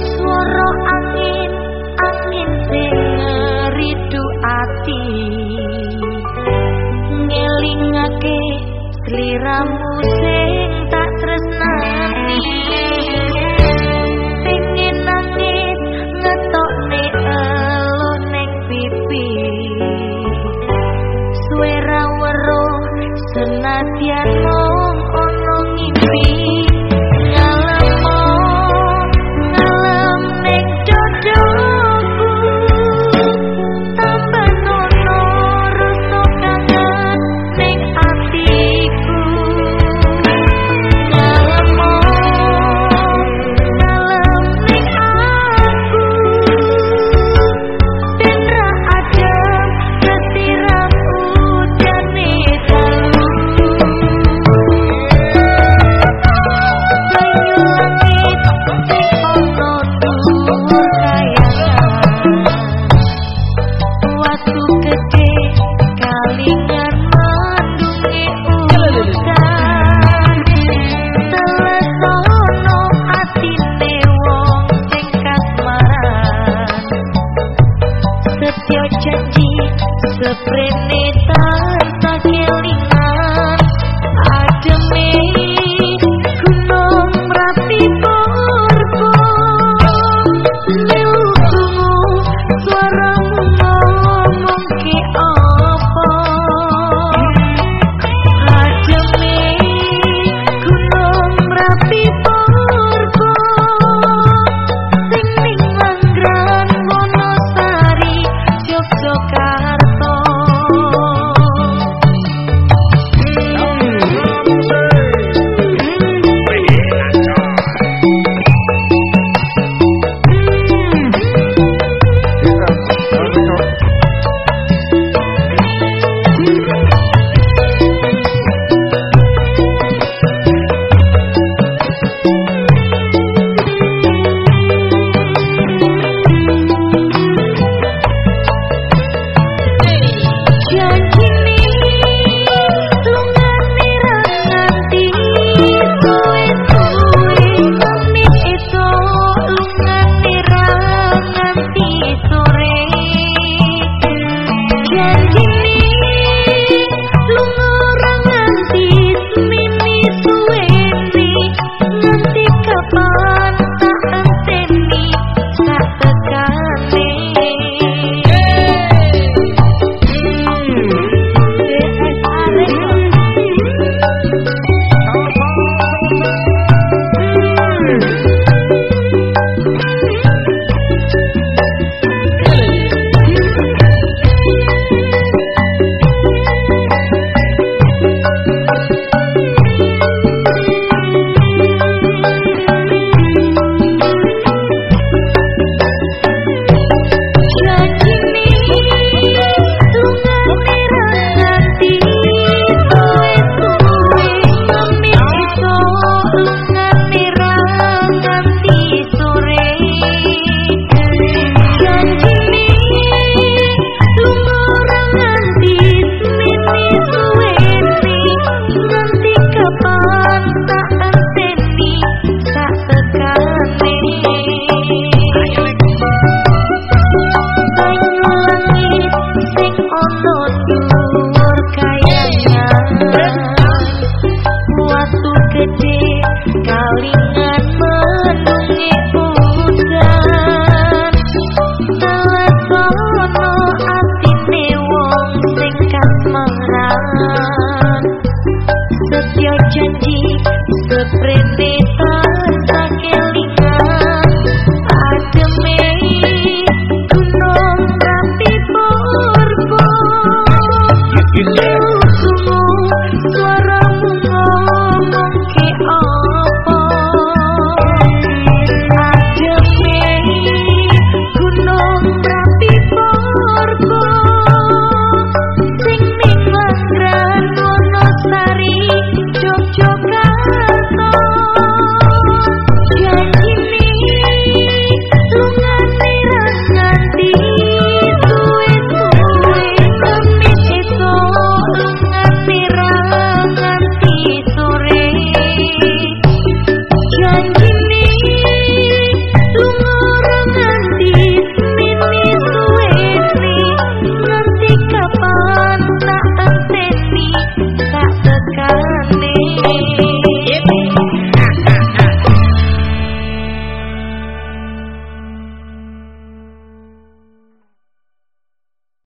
Suara angin, angin Ngelingake musik.